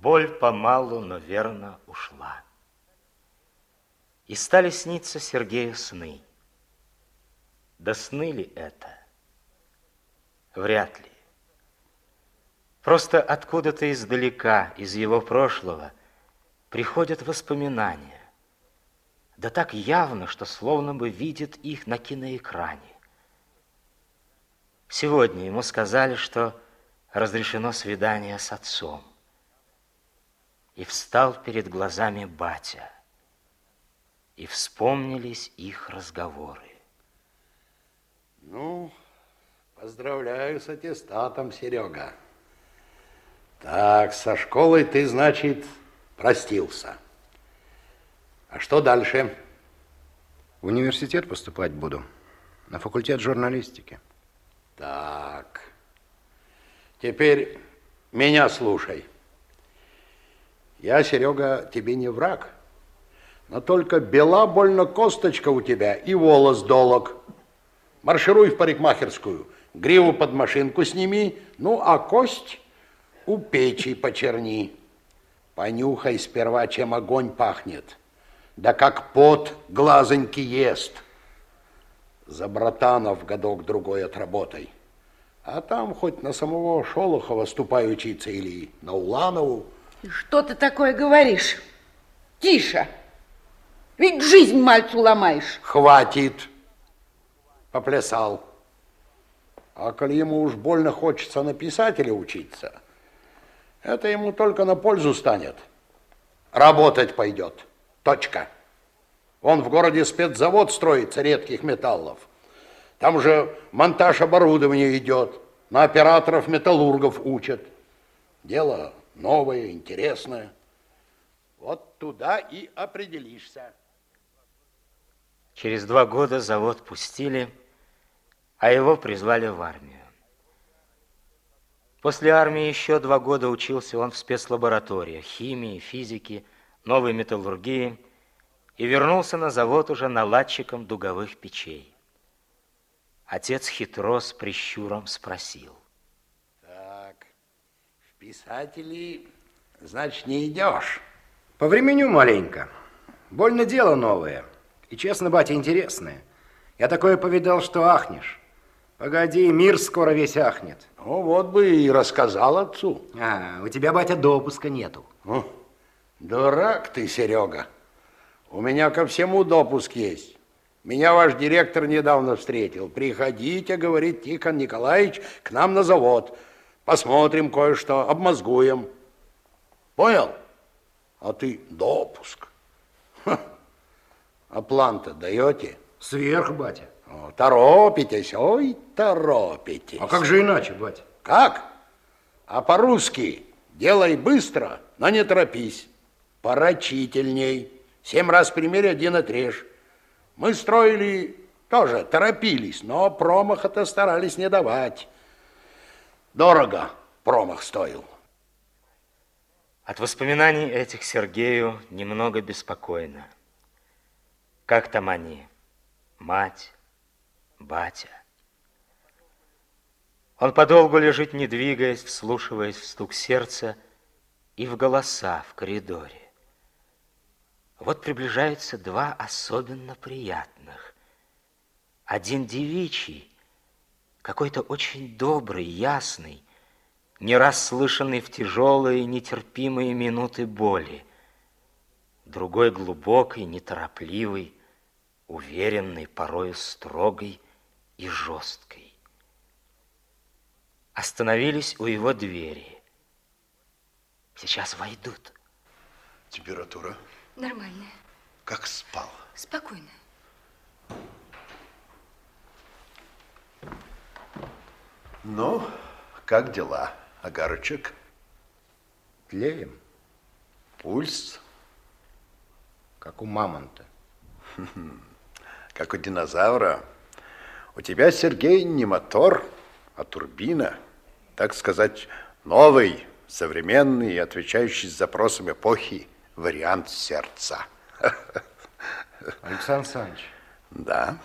боль помалу, но верно ушла. И стали сниться Сергею сны. Да сны ли это? Вряд ли. Просто откуда-то издалека, из его прошлого, приходят воспоминания. Да так явно, что словно бы видит их на киноэкране. Сегодня ему сказали, что разрешено свидание с отцом. И встал перед глазами батя. И вспомнились их разговоры. Ну, поздравляю с аттестатом, Серега. Так, со школой ты, значит, простился. А что дальше? В университет поступать буду. На факультет журналистики. Так. Теперь меня слушай. Я, Серега, тебе не враг, но только бела больно косточка у тебя и волос долог. Маршируй в парикмахерскую, гриву под машинку сними, ну, а кость у печи почерни. Понюхай сперва, чем огонь пахнет. Да как пот глазоньки ест. За братанов годок-другой отработай. А там хоть на самого Шолохова ступай учиться или на Уланову. Что ты такое говоришь? Тише. Ведь жизнь мальцу ломаешь. Хватит. Поплясал. А коли ему уж больно хочется на писателя учиться, это ему только на пользу станет. Работать пойдет. Точка. Он в городе спецзавод строится редких металлов. Там же монтаж оборудования идет, на операторов-металлургов учат. Дело новое, интересное. Вот туда и определишься. Через два года завод пустили, а его призвали в армию. После армии еще два года учился он в спецлабораториях химии, физики, новой металлургии и вернулся на завод уже наладчиком дуговых печей. Отец хитро с прищуром спросил. Писатели, значит, не идешь? По времени маленько. Больно дело новое. И, честно, батя, интересное. Я такое повидал, что ахнешь. Погоди, мир скоро весь ахнет. Ну, вот бы и рассказал отцу. А, у тебя, батя, допуска нету. О, дурак ты, Серега. У меня ко всему допуск есть. Меня ваш директор недавно встретил. Приходите, говорит Тихон Николаевич, к нам на завод. Посмотрим кое-что, обмозгуем. Понял? А ты допуск. Ха. А план-то даете? Сверх, батя. О, торопитесь, ой, торопитесь. А как же иначе, батя? Как? А по-русски делай быстро, но не торопись. Порачительней. Семь раз примерь, один отрежь. Мы строили тоже, торопились, но промаха-то старались не давать. Дорого промах стоил. От воспоминаний этих Сергею немного беспокойно. Как там они? Мать, батя. Он подолгу лежит, не двигаясь, вслушиваясь в стук сердца и в голоса в коридоре. Вот приближаются два особенно приятных. Один девичий, какой-то очень добрый, ясный, не раз слышанный в тяжелые, нетерпимые минуты боли. Другой глубокий, неторопливый, уверенный, порою строгой и жесткой. Остановились у его двери. Сейчас войдут. Температура? Нормально. Как спал? Спокойно. Ну, как дела, Агарочек? Тлеем, Пульс? как у мамонта. Как у динозавра. У тебя, Сергей, не мотор, а турбина. Так сказать, новый, современный и отвечающий запросам эпохи вариант сердца. Александр Александрович, Да.